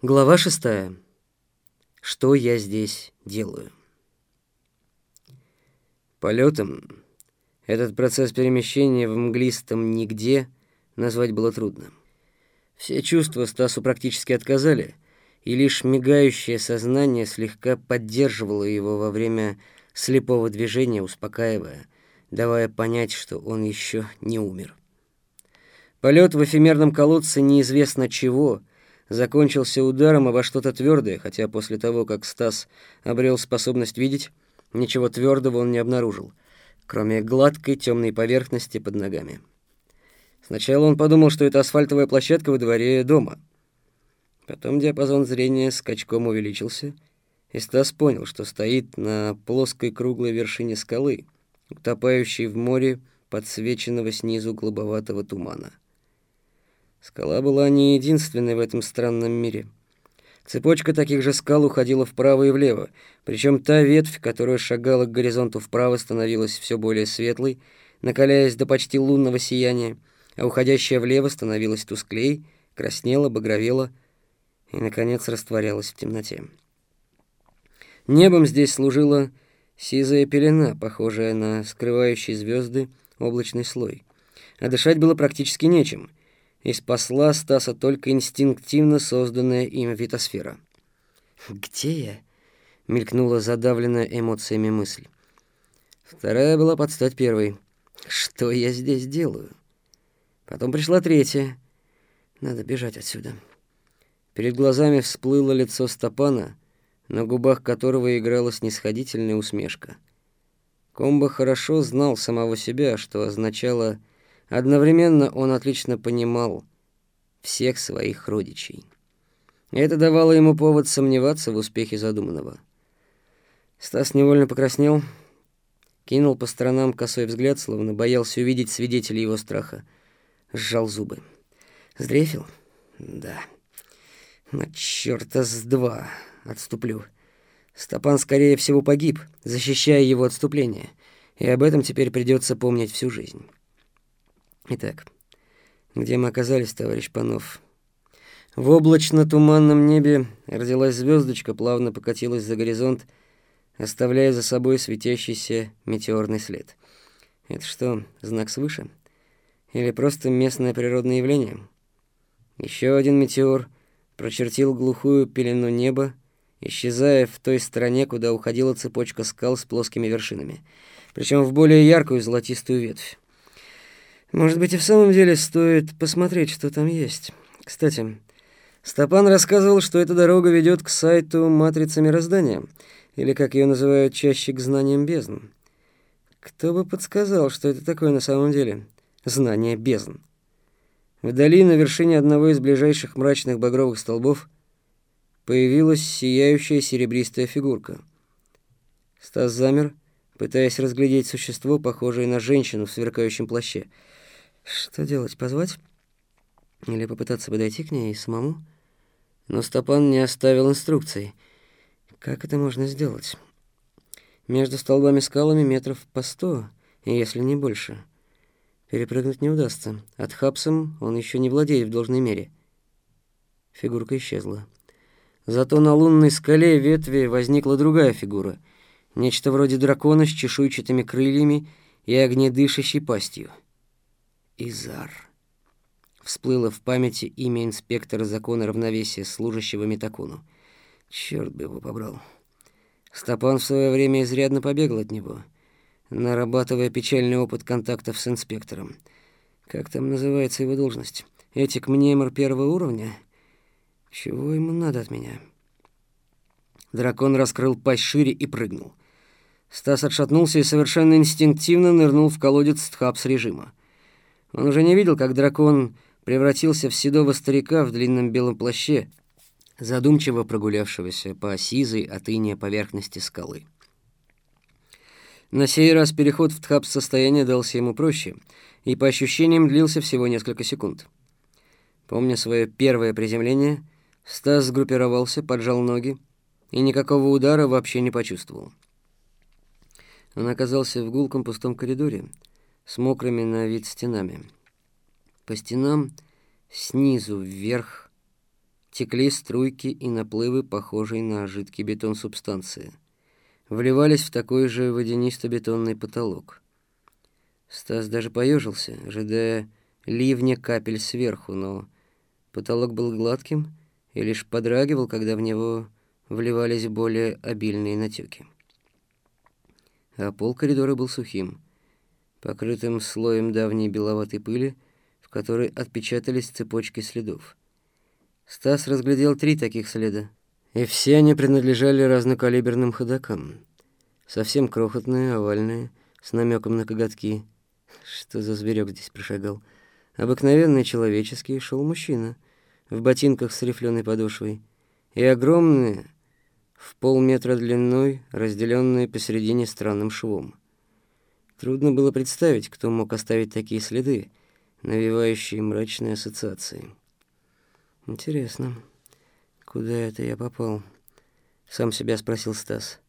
Глава шестая. Что я здесь делаю? Полетом этот процесс перемещения в мглистом нигде назвать было трудно. Все чувства Стасу практически отказали, и лишь мигающее сознание слегка поддерживало его во время слепого движения, успокаивая, давая понять, что он еще не умер. Полет в эфемерном колодце неизвестно чего — закончился ударом обо что-то твердое, хотя после того, как Стас обрел способность видеть, ничего твердого он не обнаружил, кроме гладкой темной поверхности под ногами. Сначала он подумал, что это асфальтовая площадка во дворе дома. Потом диапазон зрения скачком увеличился, и Стас понял, что стоит на плоской круглой вершине скалы, утопающей в море подсвеченного снизу голубоватого тумана. Скала была не единственной в этом странном мире. Цепочка таких же скал уходила вправо и влево, причем та ветвь, которая шагала к горизонту вправо, становилась все более светлой, накаляясь до почти лунного сияния, а уходящая влево становилась тусклей, краснела, багровела и, наконец, растворялась в темноте. Небом здесь служила сизая пелена, похожая на скрывающий звезды облачный слой. А дышать было практически нечем — и спасла Стаса только инстинктивно созданная им витосфера. «Где я?» — мелькнула задавленная эмоциями мысль. Вторая была под стать первой. «Что я здесь делаю?» Потом пришла третья. «Надо бежать отсюда». Перед глазами всплыло лицо Стопана, на губах которого играла снисходительная усмешка. Комбо хорошо знал самого себя, что означало Одновременно он отлично понимал всех своих родичей. это давало ему повод сомневаться в успехе задуманного. Стас невольно покраснел, кинул по сторонам косой взгляд, словно боялся увидеть свидетелей его страха. Сжал зубы. Сдрефил? Да. На черта с два отступлю. Стопан, скорее всего, погиб, защищая его отступление, и об этом теперь придется помнить всю жизнь. Итак, где мы оказались, товарищ Панов? В облачно-туманном небе родилась звездочка, плавно покатилась за горизонт, оставляя за собой светящийся метеорный след. Это что, знак свыше? Или просто местное природное явление? Еще один метеор прочертил глухую пелену неба, исчезая в той стороне, куда уходила цепочка скал с плоскими вершинами, причем в более яркую золотистую ветвь. Может быть, и в самом деле стоит посмотреть, что там есть. Кстати, Стопан рассказывал, что эта дорога ведет к сайту «Матрица мироздания», или, как ее называют чаще, к знаниям бездн. Кто бы подсказал, что это такое на самом деле? Знание бездн. Вдали, на вершине одного из ближайших мрачных багровых столбов, появилась сияющая серебристая фигурка. Стас замер, пытаясь разглядеть существо, похожее на женщину в сверкающем плаще — что делать, позвать? Или попытаться подойти к ней самому? Но Стопан не оставил инструкций. Как это можно сделать? Между столбами скалами метров по сто, если не больше. Перепрыгнуть не удастся. От хапсом он еще не владеет в должной мере. Фигурка исчезла. Зато на лунной скале ветви возникла другая фигура. Нечто вроде дракона с чешуйчатыми крыльями и огнедышащей пастью. Изар. Всплыло в памяти имя инспектора закона равновесия, служащего Метакуну. Черт бы его побрал. Стопан в свое время изрядно побегал от него, нарабатывая печальный опыт контактов с инспектором. Как там называется его должность? Этик мнемор первого уровня? Чего ему надо от меня? Дракон раскрыл пасть шире и прыгнул. Стас отшатнулся и совершенно инстинктивно нырнул в колодец тхапс режима. Он уже не видел, как дракон превратился в седого старика в длинном белом плаще, задумчиво прогулявшегося по сизой от иния поверхности скалы. На сей раз переход в тхаб-состояние дался ему проще и, по ощущениям, длился всего несколько секунд. Помня свое первое приземление, Стас сгруппировался, поджал ноги и никакого удара вообще не почувствовал. Он оказался в гулком пустом коридоре, с мокрыми на вид стенами. По стенам снизу вверх текли струйки и наплывы, похожие на жидкий бетон субстанции. Вливались в такой же водянисто-бетонный потолок. Стас даже поежился, ожидая ливня капель сверху, но потолок был гладким и лишь подрагивал, когда в него вливались более обильные натеки. А пол коридора был сухим, покрытым слоем давней беловатой пыли, в которой отпечатались цепочки следов. Стас разглядел три таких следа, и все они принадлежали разнокалиберным ходокам. Совсем крохотные, овальные, с намеком на коготки. Что за зверек здесь прошагал? Обыкновенный человеческий шел мужчина, в ботинках с рифленой подошвой, и огромные, в полметра длиной, разделенные посередине странным швом. Трудно было представить, кто мог оставить такие следы, навевающие мрачные ассоциации. Интересно, куда это я попал? Сам себя спросил Стас.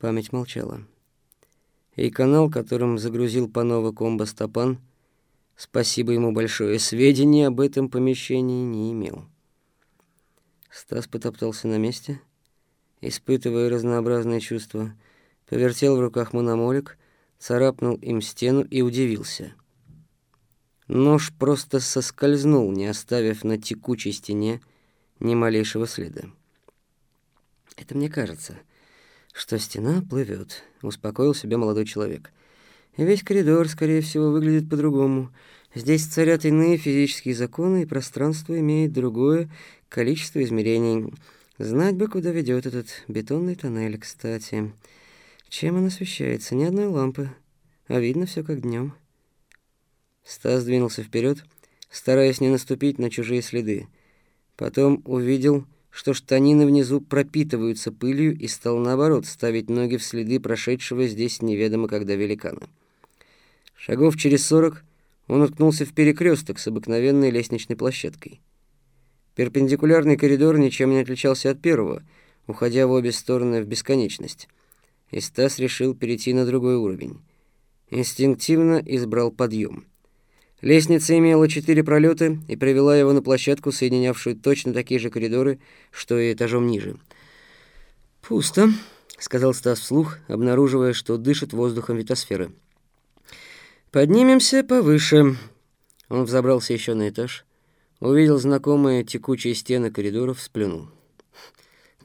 Память молчала. И канал, которым загрузил Панова комбо Стопан, спасибо ему большое, сведений об этом помещении не имел. Стас потоптался на месте, испытывая разнообразные чувства, повертел в руках мономолик, царапнул им стену и удивился — Нож просто соскользнул, не оставив на текучей стене ни малейшего следа. «Это мне кажется, что стена плывет», — успокоил себя молодой человек. «Весь коридор, скорее всего, выглядит по-другому. Здесь царят иные физические законы, и пространство имеет другое количество измерений. Знать бы, куда ведет этот бетонный тоннель, кстати. Чем он освещается? Ни одной лампы, а видно все как днем. Стас двинулся вперед, стараясь не наступить на чужие следы. Потом увидел, что штанины внизу пропитываются пылью и стал, наоборот, ставить ноги в следы прошедшего здесь неведомо когда великана. Шагов через сорок он уткнулся в перекресток с обыкновенной лестничной площадкой. Перпендикулярный коридор ничем не отличался от первого, уходя в обе стороны в бесконечность. И Стас решил перейти на другой уровень. Инстинктивно избрал подъем. Лестница имела четыре пролета и привела его на площадку, соединявшую точно такие же коридоры, что и этажом ниже. «Пусто», — сказал Стас вслух, обнаруживая, что дышит воздухом витосферы. «Поднимемся повыше». Он взобрался еще на этаж, увидел знакомые текучие стены коридоров, сплюнул.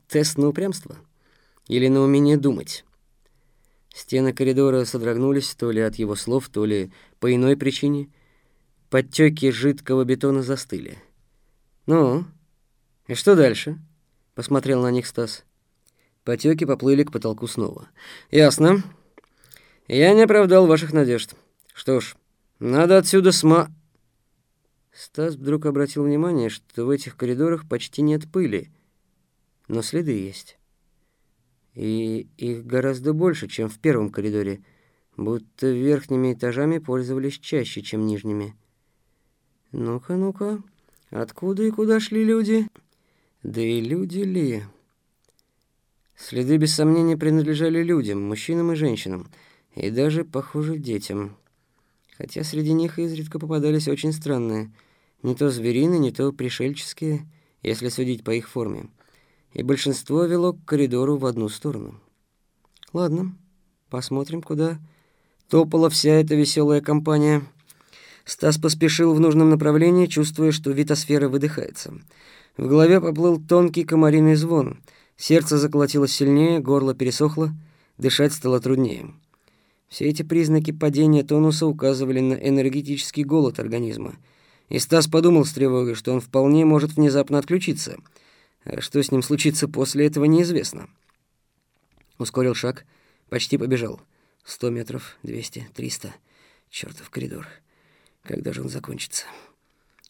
«Тест на упрямство? Или на умение думать?» Стены коридора содрогнулись то ли от его слов, то ли по иной причине — Подтеки жидкого бетона застыли. «Ну, и что дальше?» — посмотрел на них Стас. Потеки поплыли к потолку снова. «Ясно. Я не оправдал ваших надежд. Что ж, надо отсюда сма...» Стас вдруг обратил внимание, что в этих коридорах почти нет пыли, но следы есть. И их гораздо больше, чем в первом коридоре, будто верхними этажами пользовались чаще, чем нижними. Ну-ка, ну-ка, откуда и куда шли люди? Да и люди ли? Следы, без сомнения, принадлежали людям, мужчинам и женщинам, и даже, похоже, детям. Хотя среди них изредка попадались очень странные, не то звериные, не то пришельческие, если судить по их форме. И большинство вело к коридору в одну сторону. Ладно, посмотрим, куда топала вся эта веселая компания. Стас поспешил в нужном направлении, чувствуя, что витосфера выдыхается. В голове поплыл тонкий комариный звон. Сердце заколотилось сильнее, горло пересохло, дышать стало труднее. Все эти признаки падения тонуса указывали на энергетический голод организма. И Стас подумал с тревогой, что он вполне может внезапно отключиться. А что с ним случится после этого, неизвестно. Ускорил шаг, почти побежал. Сто метров, двести, триста. Чёртов коридор. Когда же он закончится?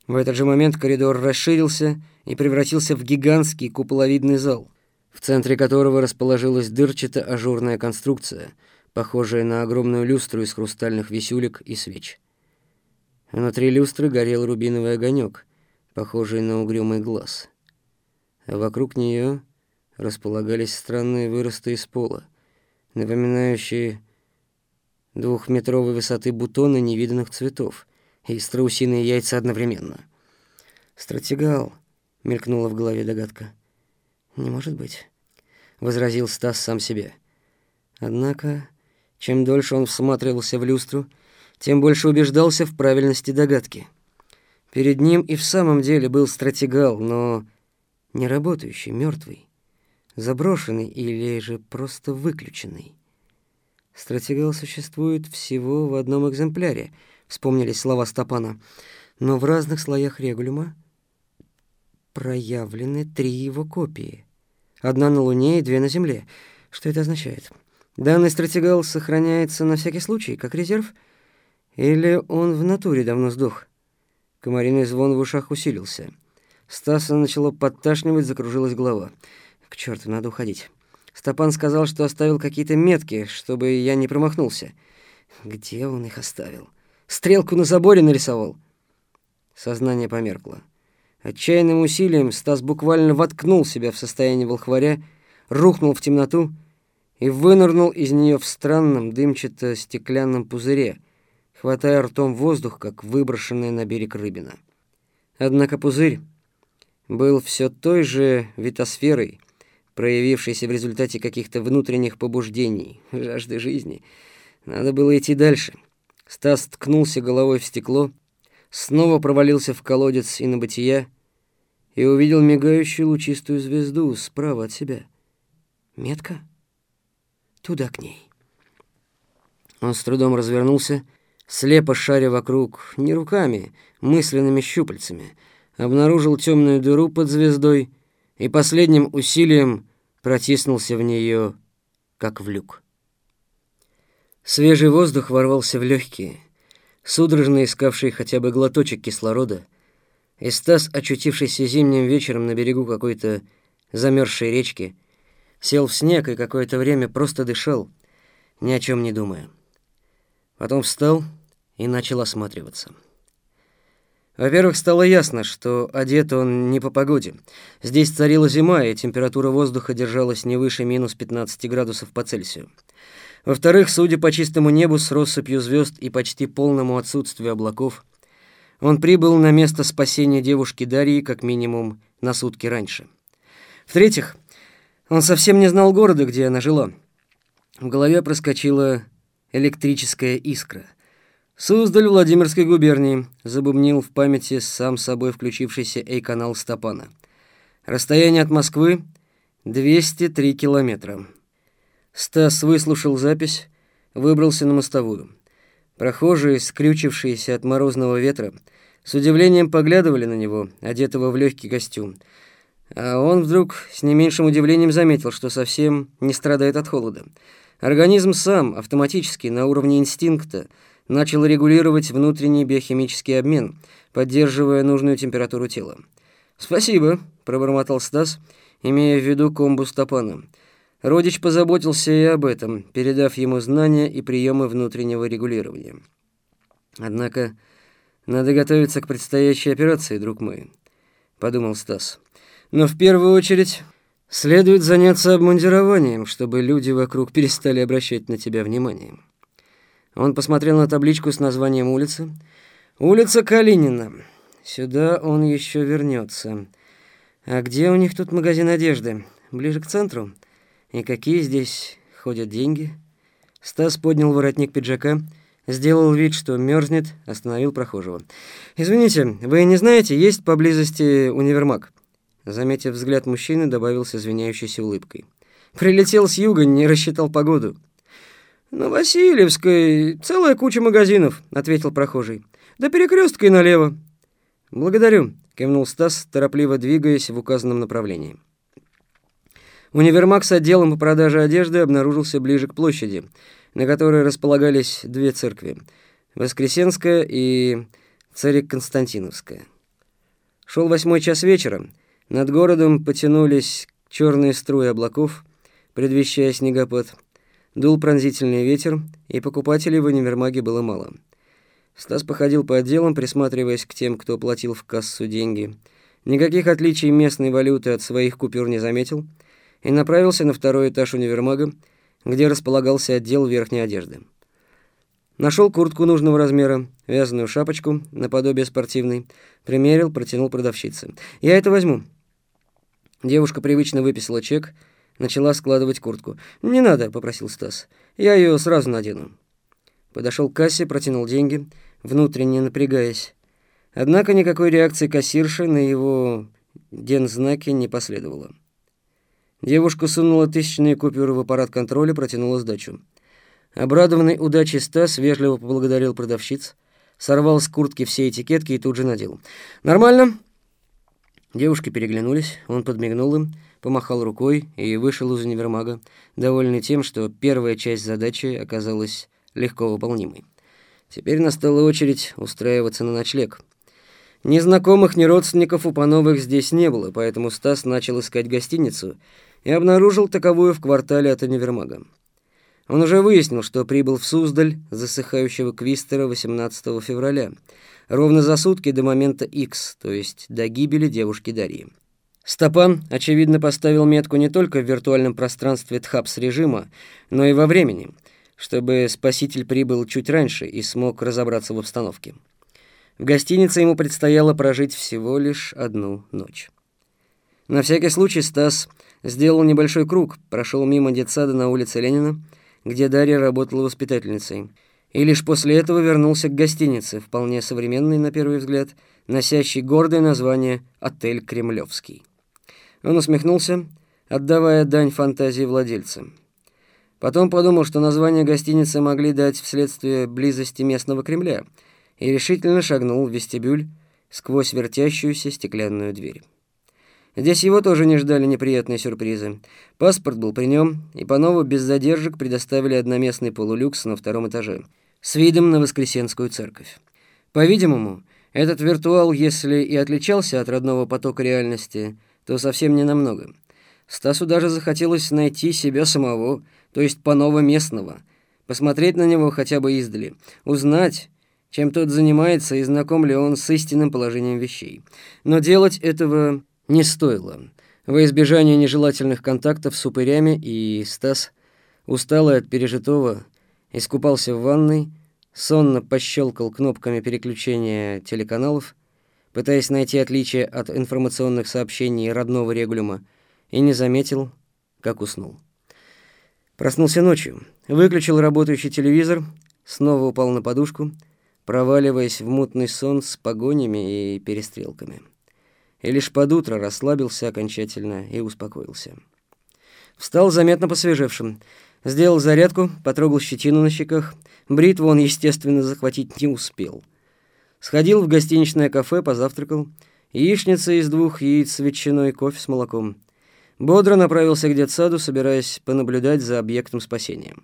В этот же момент коридор расширился и превратился в гигантский куполовидный зал, в центре которого расположилась дырчато-ажурная конструкция, похожая на огромную люстру из хрустальных висюлек и свеч. Внутри люстры горел рубиновый огонек, похожий на угрюмый глаз. Вокруг нее располагались странные выросты из пола, напоминающие двухметровой высоты бутоны невиданных цветов — и страусиные яйца одновременно. Стратегал, мелькнула в голове догадка. «Не может быть», — возразил Стас сам себе. Однако, чем дольше он всматривался в люстру, тем больше убеждался в правильности догадки. Перед ним и в самом деле был стратегал, но не работающий, мертвый, заброшенный или же просто выключенный. Стратегал существует всего в одном экземпляре, вспомнились слова Стопана, но в разных слоях регулюма проявлены три его копии. Одна на Луне и две на Земле. Что это означает? Данный стратегал сохраняется на всякий случай, как резерв? Или он в натуре давно сдох? Комариный звон в ушах усилился. Стаса начало подташнивать, закружилась голова. К черту, надо уходить. Стопан сказал, что оставил какие-то метки, чтобы я не промахнулся. Где он их оставил? Стрелку на заборе нарисовал. Сознание померкло. Отчаянным усилием Стас буквально воткнул себя в состояние волхваря, рухнул в темноту и вынырнул из нее в странном дымчато-стеклянном пузыре, хватая ртом воздух, как выброшенная на берег рыбина. Однако пузырь был все той же витосферой, проявившейся в результате каких-то внутренних побуждений, жажды жизни. Надо было идти дальше. Стас ткнулся головой в стекло, снова провалился в колодец и на бытия и увидел мигающую лучистую звезду справа от себя. Метка? Туда к ней. Он с трудом развернулся слепо шаря вокруг, не руками, мысленными щупальцами, обнаружил темную дыру под звездой и последним усилием протиснулся в нее, как в люк. Свежий воздух ворвался в легкие, судорожно искавший хотя бы глоточек кислорода, и Стас, очутившийся зимним вечером на берегу какой-то замерзшей речки, сел в снег и какое-то время просто дышал, ни о чем не думая. Потом встал и начал осматриваться. Во-первых, стало ясно, что одет он не по погоде. Здесь царила зима, и температура воздуха держалась не выше минус 15 градусов по Цельсию. Во-вторых, судя по чистому небу с россыпью звезд и почти полному отсутствию облаков, он прибыл на место спасения девушки Дарьи как минимум на сутки раньше. В-третьих, он совсем не знал города, где она жила. В голове проскочила электрическая искра. Суздаль Владимирской губернии, забубнил в памяти сам собой включившийся Эй-канал Стопана. Расстояние от Москвы 203 километра. Стас выслушал запись, выбрался на мостовую. Прохожие, скрючившиеся от морозного ветра, с удивлением поглядывали на него, одетого в легкий костюм. А он вдруг с не меньшим удивлением заметил, что совсем не страдает от холода. Организм сам, автоматически, на уровне инстинкта, начал регулировать внутренний биохимический обмен, поддерживая нужную температуру тела. «Спасибо», — пробормотал Стас, имея в виду комбу Стопана. Родич позаботился и об этом, передав ему знания и приемы внутреннего регулирования. «Однако надо готовиться к предстоящей операции, друг мой», — подумал Стас. «Но в первую очередь Следует заняться обмундированием, чтобы люди вокруг перестали обращать на тебя внимание. Он посмотрел на табличку с названием улицы. Улица Калинина. Сюда он еще вернется. А где у них тут магазин одежды? Ближе к центру? И какие здесь ходят деньги? Стас поднял воротник пиджака, сделал вид, что мерзнет, остановил прохожего. «Извините, вы не знаете, есть поблизости универмаг?» Заметив взгляд мужчины, добавил с извиняющейся улыбкой. «Прилетел с юга, не рассчитал погоду». «На Васильевской целая куча магазинов», — ответил прохожий. «До перекрестка и налево». «Благодарю», — кивнул Стас, торопливо двигаясь в указанном направлении. Универмаг с отделом по продаже одежды обнаружился ближе к площади, на которой располагались две церкви — Воскресенская и Царик-Константиновская. Шел восьмой час вечера, над городом потянулись черные струи облаков, предвещая снегопад. Дул пронзительный ветер, и покупателей в универмаге было мало. Стас походил по отделам, присматриваясь к тем, кто платил в кассу деньги. Никаких отличий местной валюты от своих купюр не заметил и направился на второй этаж универмага, где располагался отдел верхней одежды. Нашел куртку нужного размера, вязаную шапочку, наподобие спортивной, примерил, протянул продавщице. «Я это возьму», Девушка привычно выписала чек, начала складывать куртку. «Не надо», — попросил Стас. «Я ее сразу надену». Подошел к кассе, протянул деньги, внутренне напрягаясь. Однако никакой реакции кассирши на его дензнаки не последовало. Девушка сунула тысячные купюры в аппарат контроля, протянула сдачу. Обрадованный удачей Стас вежливо поблагодарил продавщиц, сорвал с куртки все этикетки и тут же надел. «Нормально?» Девушки переглянулись, он подмигнул им, помахал рукой и вышел из универмага, довольный тем, что первая часть задачи оказалась легко выполнимой. Теперь настала очередь устраиваться на ночлег. Ни знакомых, ни родственников у Пановых здесь не было, поэтому Стас начал искать гостиницу и обнаружил таковую в квартале от универмага. Он уже выяснил, что прибыл в Суздаль засыхающего Квистера 18 февраля — ровно за сутки до момента X, то есть до гибели девушки Дарьи. Стопан, очевидно, поставил метку не только в виртуальном пространстве Тхапс-режима, но и во времени, чтобы спаситель прибыл чуть раньше и смог разобраться в обстановке. В гостинице ему предстояло прожить всего лишь одну ночь. На всякий случай Стас сделал небольшой круг, прошел мимо детсада на улице Ленина, где Дарья работала воспитательницей, и лишь после этого вернулся к гостинице, вполне современной на первый взгляд, носящей гордое название «Отель Кремлевский». Он усмехнулся, отдавая дань фантазии владельца. Потом подумал, что название гостиницы могли дать вследствие близости местного Кремля, и решительно шагнул в вестибюль сквозь вертящуюся стеклянную дверь. Здесь его тоже не ждали неприятные сюрпризы. Паспорт был при нем, и по нову без задержек предоставили одноместный полулюкс на втором этаже – с видом на Воскресенскую церковь. По-видимому, этот виртуал, если и отличался от родного потока реальности, то совсем не намного. Стасу даже захотелось найти себя самого, то есть по-новоместного, посмотреть на него хотя бы издали, узнать, чем тот занимается и знаком ли он с истинным положением вещей. Но делать этого не стоило. Во избежание нежелательных контактов с упырями и Стас, усталый от пережитого, искупался в ванной, сонно пощелкал кнопками переключения телеканалов, пытаясь найти отличие от информационных сообщений родного регулюма, и не заметил, как уснул. Проснулся ночью, выключил работающий телевизор, снова упал на подушку, проваливаясь в мутный сон с погонями и перестрелками. И лишь под утро расслабился окончательно и успокоился. Встал заметно посвежевшим, Сделал зарядку, потрогал щетину на щеках. Бритву он, естественно, захватить не успел. Сходил в гостиничное кафе, позавтракал. Яичница из двух яиц с ветчиной, кофе с молоком. Бодро направился к детсаду, собираясь понаблюдать за объектом спасения.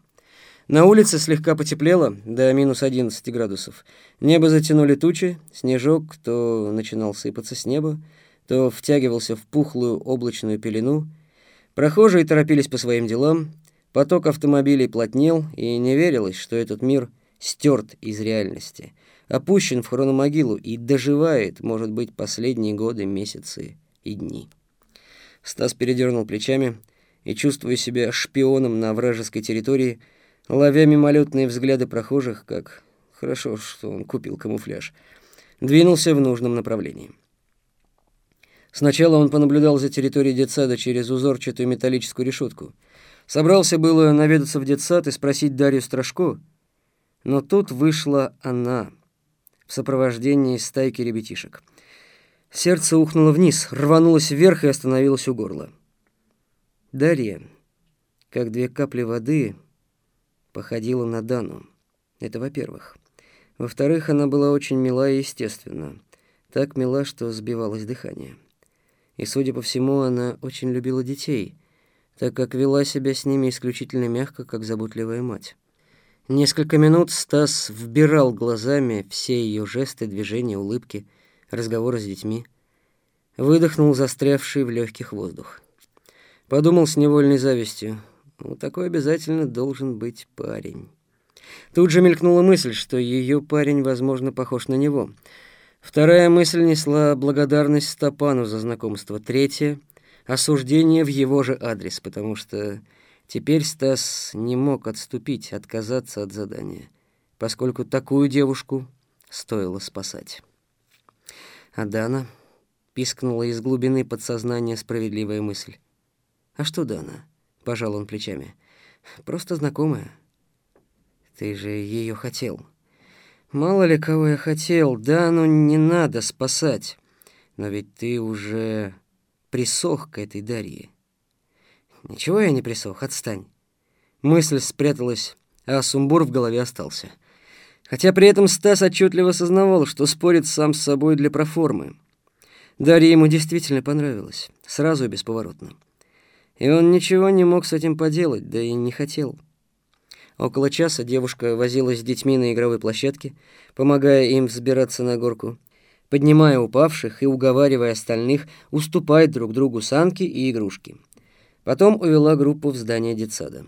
На улице слегка потеплело, до минус 11 градусов. Небо затянули тучи, снежок то начинал сыпаться с неба, то втягивался в пухлую облачную пелену. Прохожие торопились по своим делам, Поток автомобилей плотнел, и не верилось, что этот мир стерт из реальности, опущен в хрономогилу и доживает, может быть, последние годы, месяцы и дни. Стас передернул плечами и, чувствуя себя шпионом на вражеской территории, ловя мимолетные взгляды прохожих, как хорошо, что он купил камуфляж, двинулся в нужном направлении. Сначала он понаблюдал за территорией детсада через узорчатую металлическую решетку — Собрался было наведаться в детсад и спросить Дарью Страшко, но тут вышла она в сопровождении стайки ребятишек. Сердце ухнуло вниз, рванулось вверх и остановилось у горла. Дарья, как две капли воды, походила на Дану. Это во-первых. Во-вторых, она была очень мила и естественна. Так мила, что сбивалось дыхание. И, судя по всему, она очень любила детей — так как вела себя с ними исключительно мягко, как заботливая мать. Несколько минут Стас вбирал глазами все ее жесты, движения, улыбки, разговоры с детьми. Выдохнул застрявший в легких воздух. Подумал с невольной завистью. Ну, такой обязательно должен быть парень. Тут же мелькнула мысль, что ее парень, возможно, похож на него. Вторая мысль несла благодарность Стопану за знакомство. Третья — осуждение в его же адрес, потому что теперь Стас не мог отступить, отказаться от задания, поскольку такую девушку стоило спасать. А Дана... — пискнула из глубины подсознания справедливая мысль. «А что Дана?» — пожал он плечами. «Просто знакомая. Ты же ее хотел». «Мало ли кого я хотел, Дану не надо спасать. Но ведь ты уже присох к этой Дарье». «Ничего я не присох, отстань». Мысль спряталась, а сумбур в голове остался. Хотя при этом Стас отчетливо осознавал, что спорит сам с собой для проформы. Дарья ему действительно понравилась, сразу и бесповоротно. И он ничего не мог с этим поделать, да и не хотел. Около часа девушка возилась с детьми на игровой площадке, помогая им взбираться на горку, поднимая упавших и уговаривая остальных уступать друг другу санки и игрушки. Потом увела группу в здание детсада.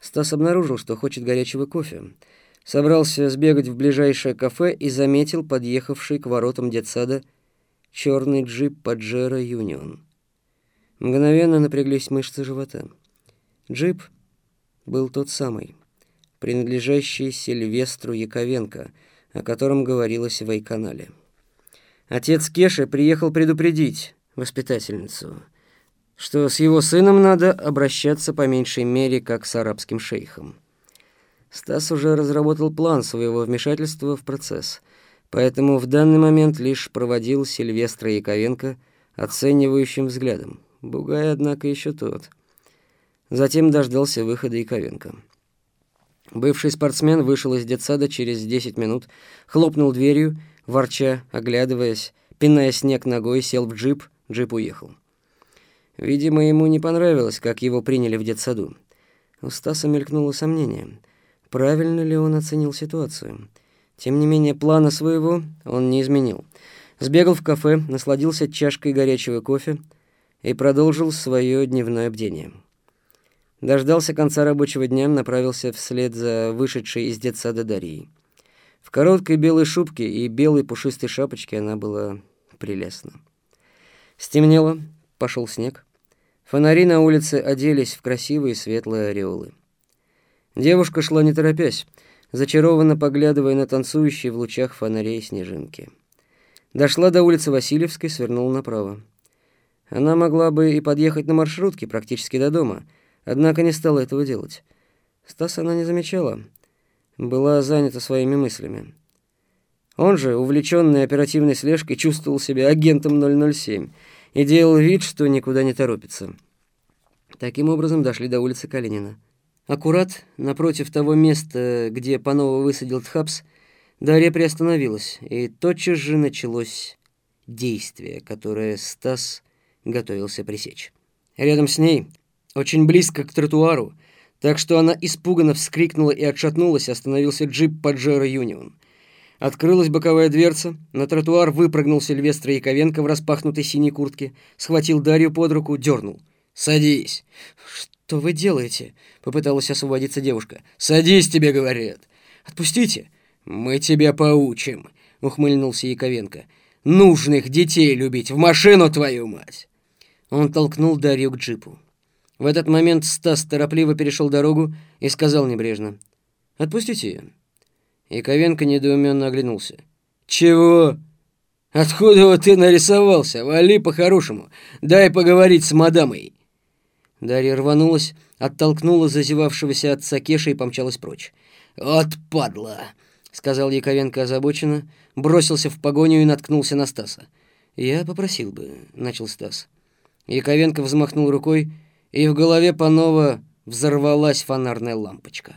Стас обнаружил, что хочет горячего кофе. Собрался сбегать в ближайшее кафе и заметил подъехавший к воротам детсада черный джип Паджеро Юнион. Мгновенно напряглись мышцы живота. Джип был тот самый, принадлежащий Сильвестру Яковенко, о котором говорилось в Айканале. Отец Кеши приехал предупредить воспитательницу — что с его сыном надо обращаться по меньшей мере как с арабским шейхом. Стас уже разработал план своего вмешательства в процесс, поэтому в данный момент лишь проводил Сильвестра Яковенко оценивающим взглядом. Бугай, однако, еще тот. Затем дождался выхода Яковенко. Бывший спортсмен вышел из детсада через 10 минут, хлопнул дверью, ворча, оглядываясь, пиная снег ногой, сел в джип, джип уехал. Видимо, ему не понравилось, как его приняли в детсаду. У Стаса мелькнуло сомнение, правильно ли он оценил ситуацию. Тем не менее, плана своего он не изменил. Сбегал в кафе, насладился чашкой горячего кофе и продолжил свое дневное бдение. Дождался конца рабочего дня, направился вслед за вышедшей из детсада Дарьей. В короткой белой шубке и белой пушистой шапочке она была прелестна. Стемнело, пошел снег. Фонари на улице оделись в красивые светлые ореолы. Девушка шла не торопясь, зачарованно поглядывая на танцующие в лучах фонарей снежинки. Дошла до улицы Васильевской, свернула направо. Она могла бы и подъехать на маршрутке практически до дома, однако не стала этого делать. Стас она не замечала, была занята своими мыслями. Он же, увлеченный оперативной слежкой, чувствовал себя агентом 007 — и делал вид, что никуда не торопится. Таким образом дошли до улицы Калинина. Аккурат напротив того места, где Панова высадил Тхапс, Дарья приостановилась, и тотчас же началось действие, которое Стас готовился пресечь. Рядом с ней, очень близко к тротуару, так что она испуганно вскрикнула и отшатнулась, остановился джип Паджеро Юнион. Открылась боковая дверца, на тротуар выпрыгнул Сильвестр Яковенко в распахнутой синей куртке, схватил Дарью под руку, дернул. «Садись!» «Что вы делаете?» — попыталась освободиться девушка. «Садись, тебе говорят!» «Отпустите!» «Мы тебя поучим!» — ухмыльнулся Яковенко. «Нужных детей любить! В машину, твою мать!» Он толкнул Дарью к джипу. В этот момент Стас торопливо перешел дорогу и сказал небрежно. «Отпустите ее!» Яковенко недоуменно оглянулся. «Чего? Откуда вот ты нарисовался? Вали по-хорошему. Дай поговорить с мадамой». Дарья рванулась, оттолкнула зазевавшегося отца Кеша и помчалась прочь. «Вот падла!» — сказал Яковенко озабоченно, бросился в погоню и наткнулся на Стаса. «Я попросил бы», — начал Стас. Яковенко взмахнул рукой, и в голове Панова взорвалась фонарная лампочка.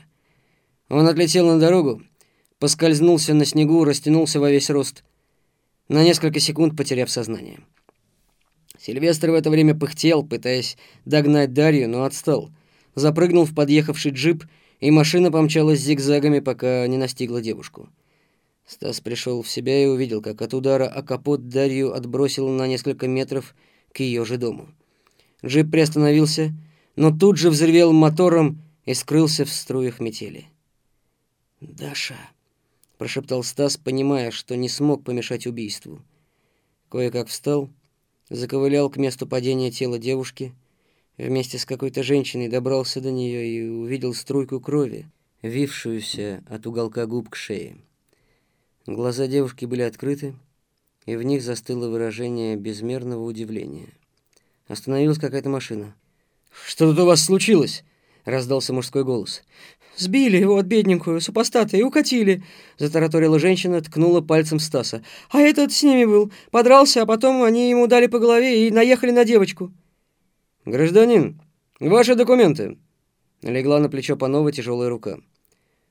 Он отлетел на дорогу, поскользнулся на снегу, растянулся во весь рост, на несколько секунд потеряв сознание. Сильвестр в это время пыхтел, пытаясь догнать Дарью, но отстал. Запрыгнул в подъехавший джип, и машина помчалась зигзагами, пока не настигла девушку. Стас пришел в себя и увидел, как от удара о капот Дарью отбросил на несколько метров к ее же дому. Джип приостановился, но тут же взревел мотором и скрылся в струях метели. «Даша!» Прошептал Стас, понимая, что не смог помешать убийству. Кое-как встал, заковылял к месту падения тела девушки, вместе с какой-то женщиной добрался до нее и увидел струйку крови, вившуюся от уголка губ к шее. Глаза девушки были открыты, и в них застыло выражение безмерного удивления. Остановилась какая-то машина. «Что тут у вас случилось?» — раздался мужской голос. «Сбили его от бедненькую, супостата, и укатили», — затараторила женщина, ткнула пальцем Стаса. «А этот с ними был, подрался, а потом они ему дали по голове и наехали на девочку». «Гражданин, ваши документы!» Легла на плечо Панова тяжелая рука.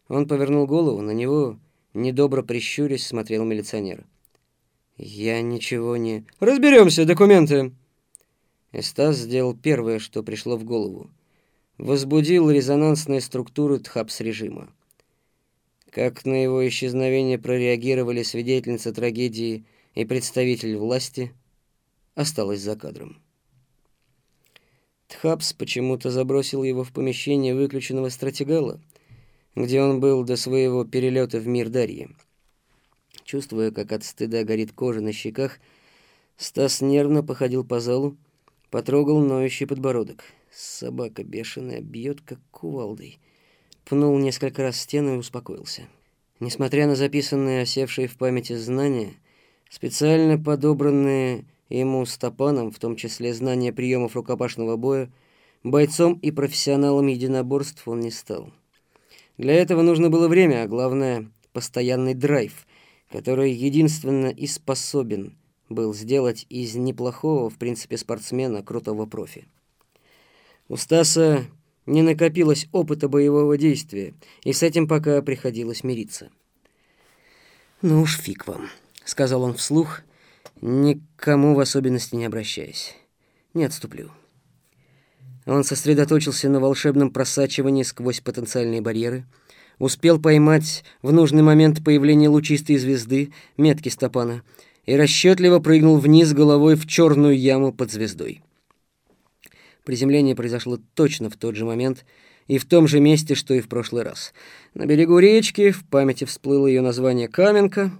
Он повернул голову, на него, недобро прищурясь, смотрел милиционер. «Я ничего не...» «Разберемся, документы!» Стас сделал первое, что пришло в голову. Возбудил резонансные структуры ТХАПС-режима. Как на его исчезновение прореагировали свидетельница трагедии и представитель власти, осталось за кадром. Тхапс почему-то забросил его в помещение выключенного стратегала, где он был до своего перелета в мир Дарьи. Чувствуя, как от стыда горит кожа на щеках, Стас нервно походил по залу, потрогал ноющий подбородок. Собака бешеная бьет, как кувалдой. Пнул несколько раз стену и успокоился. Несмотря на записанные, осевшие в памяти знания, специально подобранные ему Стопаном, в том числе знания приемов рукопашного боя, бойцом и профессионалом единоборств он не стал. Для этого нужно было время, а главное — постоянный драйв, который единственно и способен был сделать из неплохого, в принципе, спортсмена крутого профи. У Стаса не накопилось опыта боевого действия, и с этим пока приходилось мириться. «Ну уж фиг вам», — сказал он вслух, никому в особенности не обращаясь. «Не отступлю». Он сосредоточился на волшебном просачивании сквозь потенциальные барьеры, успел поймать в нужный момент появление лучистой звезды, метки Стопана, и расчетливо прыгнул вниз головой в черную яму под звездой. Приземление произошло точно в тот же момент и в том же месте, что и в прошлый раз. На берегу речки в памяти всплыло ее название «Каменка»,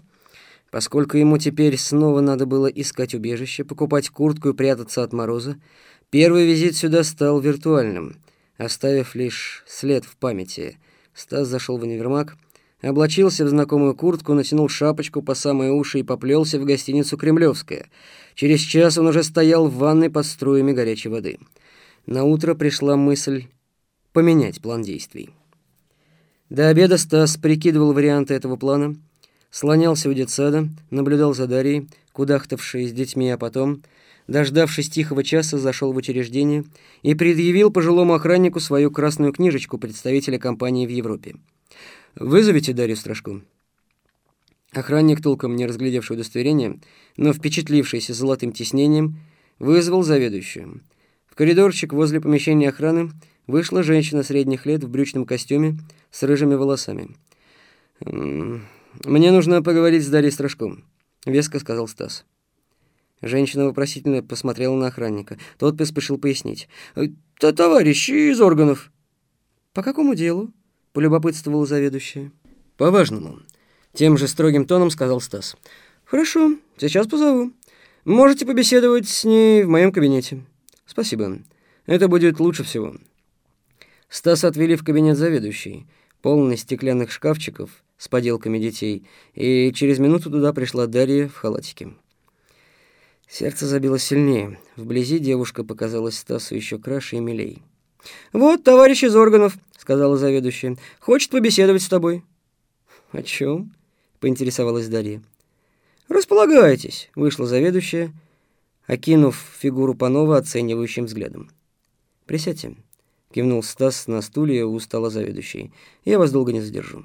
Поскольку ему теперь снова надо было искать убежище, покупать куртку и прятаться от мороза, первый визит сюда стал виртуальным, оставив лишь след в памяти. Стас зашел в универмаг, облачился в знакомую куртку, натянул шапочку по самые уши и поплелся в гостиницу «Кремлевская». Через час он уже стоял в ванной под струями горячей воды. На утро пришла мысль поменять план действий. До обеда Стас прикидывал варианты этого плана — слонялся у детсада, наблюдал за Дарьей, кудахтавшей с детьми, а потом, дождавшись тихого часа, зашел в учреждение и предъявил пожилому охраннику свою красную книжечку представителя компании в Европе. «Вызовите Дарью Страшку». Охранник, толком не разглядевший удостоверение, но впечатлившийся золотым тиснением, вызвал заведующую. Коридорчик возле помещения охраны вышла женщина средних лет в брючном костюме с рыжими волосами. «Мне нужно поговорить с Дарьей Страшком», — веско сказал Стас. Женщина вопросительно посмотрела на охранника. Тот поспешил пояснить. «Это товарищи из органов». «По какому делу?» — полюбопытствовала заведующая. «По важному», — тем же строгим тоном сказал Стас. «Хорошо, сейчас позову. Можете побеседовать с ней в моем кабинете». «Спасибо. Это будет лучше всего». Стас отвели в кабинет заведующей, полный стеклянных шкафчиков, с поделками детей, и через минуту туда пришла Дарья в халатике. Сердце забилось сильнее. Вблизи девушка показалась Стасу еще краше и милей. «Вот, товарищ из органов», — сказала заведующая, — «хочет побеседовать с тобой». «О чем?» — поинтересовалась Дарья. «Располагайтесь», — вышла заведующая, окинув фигуру Панова оценивающим взглядом. «Присядьте», — кивнул Стас на стуле у стола заведующей. «Я вас долго не задержу».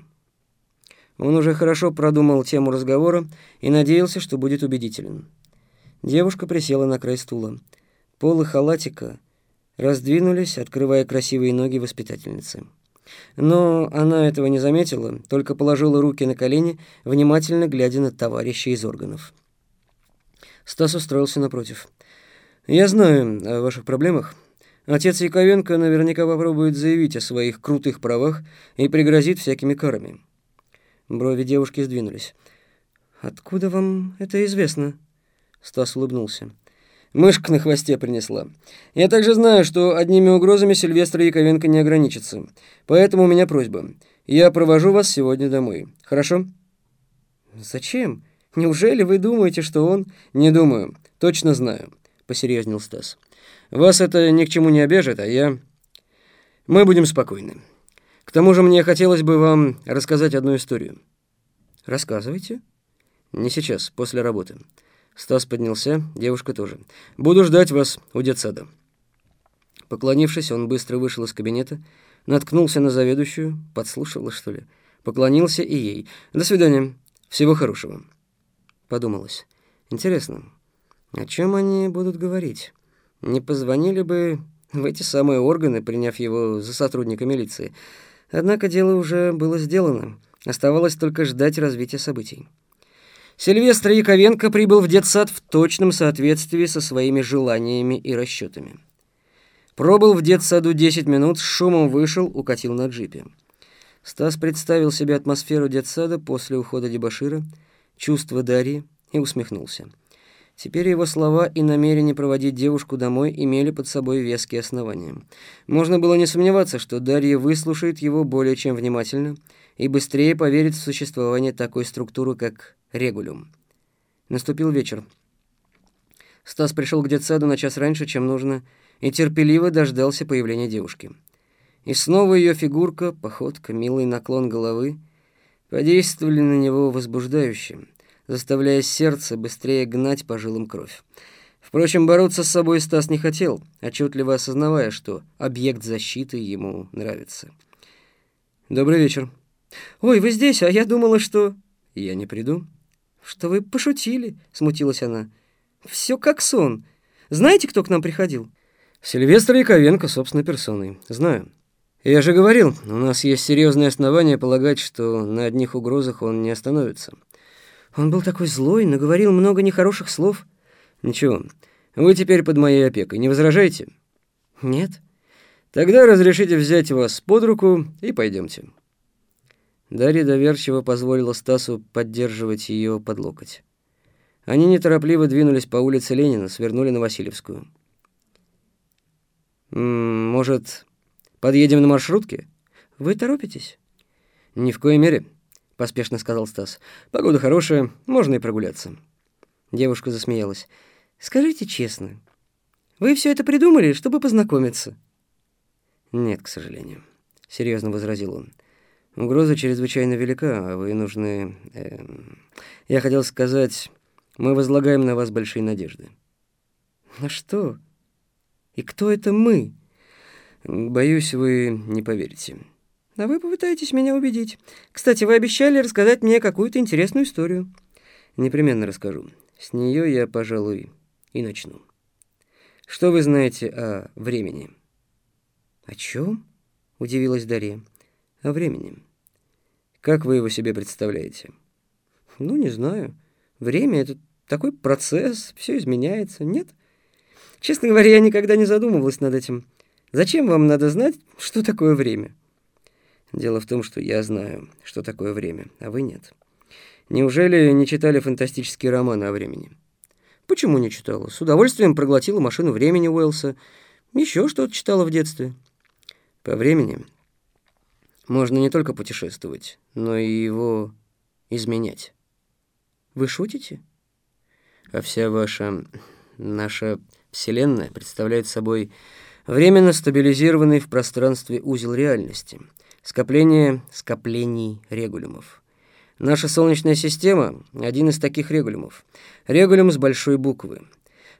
Он уже хорошо продумал тему разговора и надеялся, что будет убедителен. Девушка присела на край стула. Полы халатика раздвинулись, открывая красивые ноги воспитательницы. Но она этого не заметила, только положила руки на колени, внимательно глядя на товарища из органов. Стас устроился напротив. «Я знаю о ваших проблемах. Отец Яковенко наверняка попробует заявить о своих крутых правах и пригрозит всякими карами. Брови девушки сдвинулись. «Откуда вам это известно?» Стас улыбнулся. «Мышка на хвосте принесла. Я также знаю, что одними угрозами Сильвестра Яковенко не ограничится. Поэтому у меня просьба. Я провожу вас сегодня домой. Хорошо?» «Зачем?» Неужели вы думаете, что он...» «Не думаю. Точно знаю», — посерьезнел Стас. «Вас это ни к чему не обяжет, а я...» «Мы будем спокойны. К тому же мне хотелось бы вам рассказать одну историю». «Рассказывайте». «Не сейчас, после работы». Стас поднялся, девушка тоже. «Буду ждать вас у детсада». Поклонившись, он быстро вышел из кабинета, наткнулся на заведующую, подслушала, что ли, поклонился и ей. «До свидания. Всего хорошего». Подумалось. Интересно, о чем они будут говорить? Не позвонили бы в эти самые органы, приняв его за сотрудника милиции. Однако дело уже было сделано. Оставалось только ждать развития событий. Сильвестр Яковенко прибыл в детсад в точном соответствии со своими желаниями и расчетами. Пробыл в детсаду 10 минут, с шумом вышел, укатил на джипе. Стас представил себе атмосферу детсада после ухода дебошира, чувства Дарьи и усмехнулся. Теперь его слова и намерение проводить девушку домой имели под собой веские основания. Можно было не сомневаться, что Дарья выслушает его более чем внимательно и быстрее поверит в существование такой структуры, как регулюм. Наступил вечер. Стас пришел к детсаду на час раньше, чем нужно, и терпеливо дождался появления девушки. И снова ее фигурка, походка, милый наклон головы подействовали на него возбуждающе, заставляя сердце быстрее гнать по жилам кровь. Впрочем, бороться с собой Стас не хотел, отчетливо осознавая, что объект защиты ему нравится. «Добрый вечер». «Ой, вы здесь, а я думала, что...» «Я не приду». «Что вы пошутили?» — смутилась она. «Все как сон. Знаете, кто к нам приходил?» «Сильвестр Яковенко, собственной персоной. Знаю. Я же говорил, у нас есть серьезные основания полагать, что на одних угрозах он не остановится». «Он был такой злой, наговорил много нехороших слов». «Ничего, вы теперь под моей опекой. Не возражаете?» «Нет». «Тогда разрешите взять вас под руку и пойдемте». Дарья доверчиво позволила Стасу поддерживать ее под локоть. Они неторопливо двинулись по улице Ленина, свернули на Васильевскую. «Может, подъедем на маршрутке?» «Вы торопитесь?» «Ни в коей мере», — поспешно сказал Стас. «Погода хорошая, можно и прогуляться». Девушка засмеялась. «Скажите честно, вы все это придумали, чтобы познакомиться?» «Нет, к сожалению», — серьезно возразил он. Угроза чрезвычайно велика, а вы нужны... Э, я хотел сказать, мы возлагаем на вас большие надежды. На что? И кто это мы? Боюсь, вы не поверите. А вы попытаетесь меня убедить. Кстати, вы обещали рассказать мне какую-то интересную историю. Непременно расскажу. С нее я, пожалуй, и начну. Что вы знаете о времени? О чем? Удивилась Дарья. О времени. Как вы его себе представляете? Ну, не знаю. Время — это такой процесс, все изменяется, нет? Честно говоря, я никогда не задумывалась над этим. Зачем вам надо знать, что такое время? Дело в том, что я знаю, что такое время, а вы нет. Неужели не читали фантастические романы о времени? Почему не читала? С удовольствием проглотила машину времени Уэллса. Еще что-то читала в детстве. По времени можно не только путешествовать, но и его изменять. Вы шутите? А вся ваша, наша Вселенная представляет собой временно стабилизированный в пространстве узел реальности, скопление скоплений регулюмов. Наша Солнечная система — один из таких регулюмов. Регулюм с большой буквы.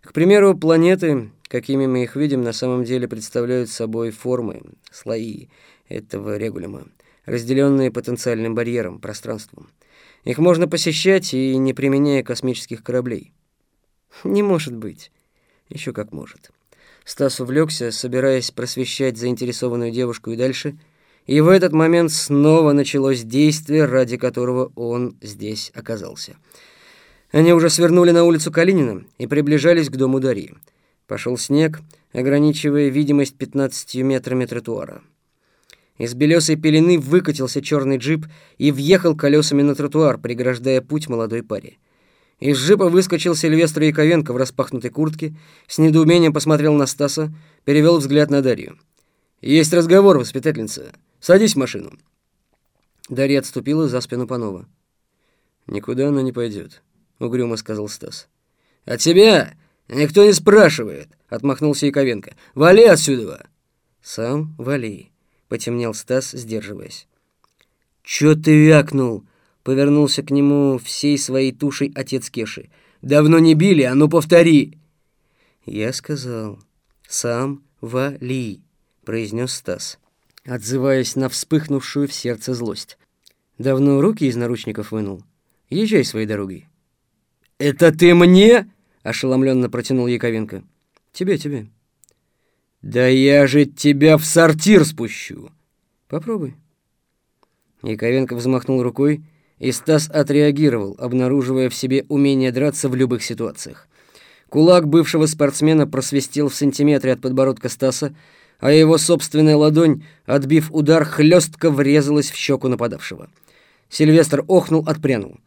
К примеру, планеты, какими мы их видим, на самом деле представляют собой формы, слои, этого регулима, разделенные потенциальным барьером, пространством. Их можно посещать и не применяя космических кораблей. Не может быть. Еще как может. Стас увлекся, собираясь просвещать заинтересованную девушку и дальше, и в этот момент снова началось действие, ради которого он здесь оказался. Они уже свернули на улицу Калинина и приближались к дому Дарьи. Пошел снег, ограничивая видимость 15 метрами тротуара. Из белесой пелены выкатился черный джип и въехал колесами на тротуар, преграждая путь молодой паре. Из джипа выскочил Сильвестр Яковенко в распахнутой куртке, с недоумением посмотрел на Стаса, перевел взгляд на Дарью. «Есть разговор, воспитательница. Садись в машину». Дарья отступила за спину Панова. «Никуда она не пойдет. — угрюмо сказал Стас. «А тебя никто не спрашивает», — отмахнулся Яковенко. «Вали отсюда!» «Сам вали», — потемнел Стас, сдерживаясь. «Чё ты вякнул?» — повернулся к нему всей своей тушей отец Кеши. «Давно не били, а ну повтори!» «Я сказал, сам вали», — произнес Стас, отзываясь на вспыхнувшую в сердце злость. «Давно руки из наручников вынул. Езжай своей дорогой». «Это ты мне?» — ошеломленно протянул Яковенко. «Тебе, тебе». «Да я же тебя в сортир спущу!» «Попробуй». Яковенко взмахнул рукой, и Стас отреагировал, обнаруживая в себе умение драться в любых ситуациях. Кулак бывшего спортсмена просвистел в сантиметре от подбородка Стаса, а его собственная ладонь, отбив удар, хлестко врезалась в щеку нападавшего. Сильвестр охнул, отпрянул.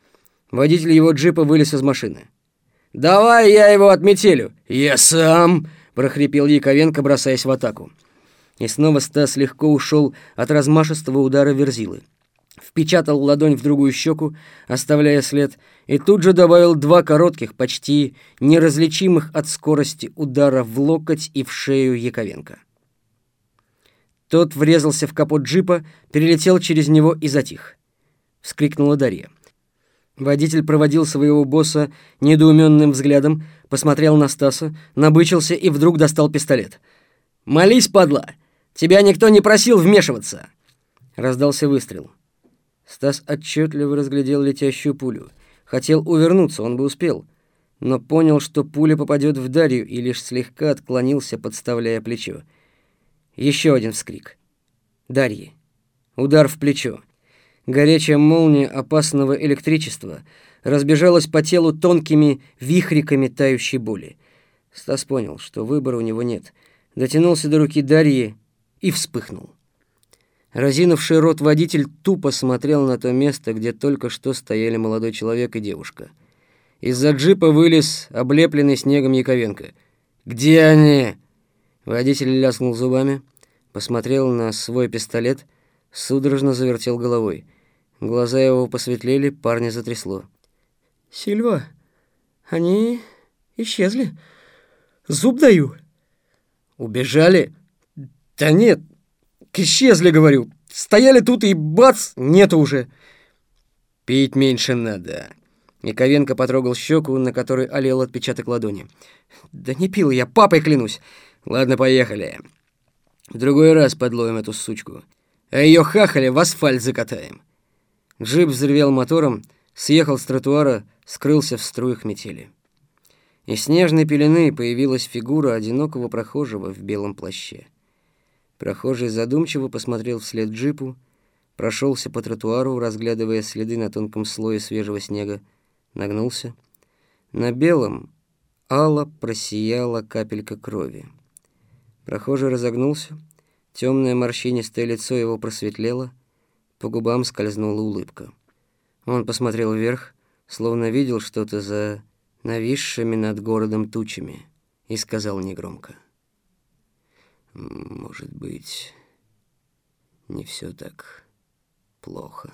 Водитель его джипа вылез из машины. «Давай я его отметелю!» «Я сам!» — прохрипел Яковенко, бросаясь в атаку. И снова Стас легко ушел от размашистого удара Верзилы впечатал ладонь в другую щеку, оставляя след, и тут же добавил два коротких, почти неразличимых от скорости удара в локоть и в шею Яковенко. Тот врезался в капот джипа, перелетел через него и затих. Вскрикнула Дарья. Водитель проводил своего босса недоуменным взглядом, посмотрел на Стаса, набычился и вдруг достал пистолет. «Молись, падла! Тебя никто не просил вмешиваться!» Раздался выстрел. Стас отчетливо разглядел летящую пулю. Хотел увернуться, он бы успел, но понял, что пуля попадет в Дарью и лишь слегка отклонился, подставляя плечо. Еще один вскрик. Дарьи. Удар в плечо. Горячая молния опасного электричества разбежалась по телу тонкими вихриками тающей боли. Стас понял, что выбора у него нет. Дотянулся до руки Дарьи и вспыхнул. Разинувший рот водитель тупо смотрел на то место, где только что стояли молодой человек и девушка. Из-за джипа вылез облепленный снегом Яковенко. «Где они?» Водитель ляснул зубами, посмотрел на свой пистолет, судорожно завертел головой. Глаза его посветлели, парня затрясло. «Сильва, они исчезли. Зуб даю». «Убежали?» «Да нет, Исчезли, говорю. Стояли тут и бац, нету уже. Пить меньше надо. Яковенко потрогал щеку, на которой олел отпечаток ладони. Да не пил я, папой клянусь. Ладно, поехали. В другой раз подловим эту сучку. А ее хахали в асфальт закатаем. Джип взревел мотором, съехал с тротуара, скрылся в струях метели. Из снежной пелены появилась фигура одинокого прохожего в белом плаще. Прохожий задумчиво посмотрел вслед джипу, прошелся по тротуару, разглядывая следы на тонком слое свежего снега, нагнулся. На белом ало просияла капелька крови. Прохожий разогнулся, темное морщинистое лицо его просветлело, по губам скользнула улыбка. Он посмотрел вверх, словно видел что-то за нависшими над городом тучами, и сказал негромко — может быть, не все так плохо.